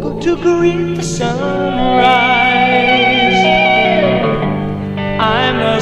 to greet the sunrise. I'm a